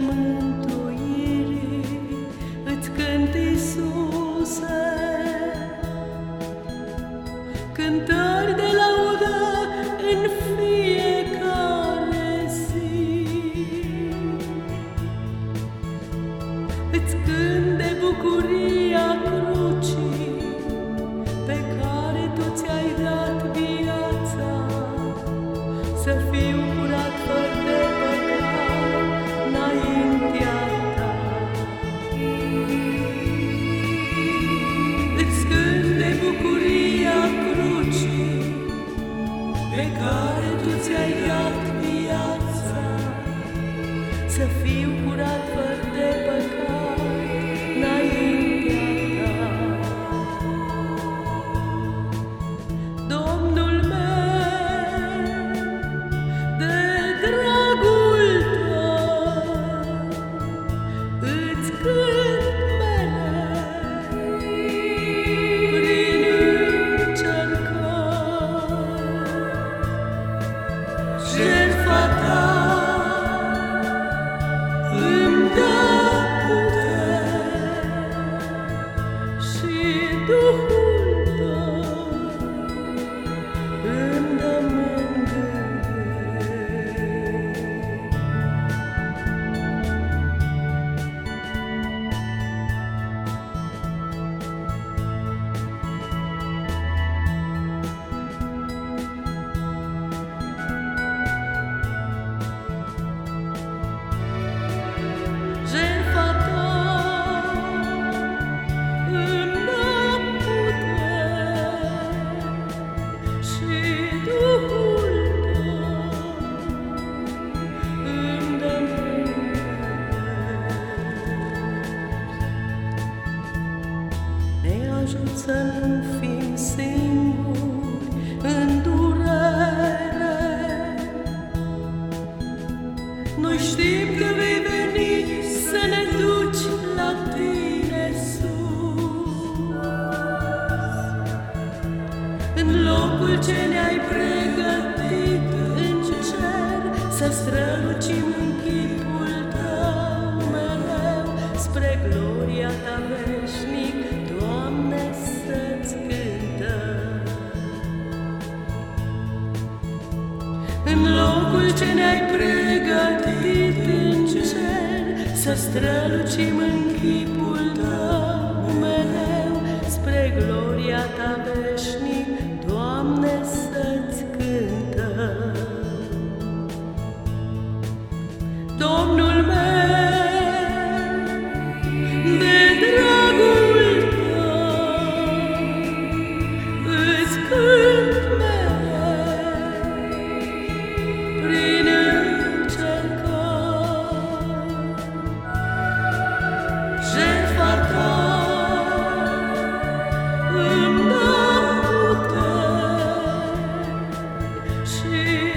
mântuirii îți cânt, Iisuse, cântări de laudă în fiecare zi. Îți cânt bucuria crucii pe care Tu ai dat viața, să fiu curat fără să mângâiere. Ne ajut să nu fim singuri în durere, noi știm că vei veni să ne duci la tine sus. În locul ce ne-ai pregătit în cer, să strălucim în chipul tău mereu, spre gloria ta locul ce ne-ai pregătit în cer, Să strălucim în chipul tău mereu, Spre gloria ta veșnic, 是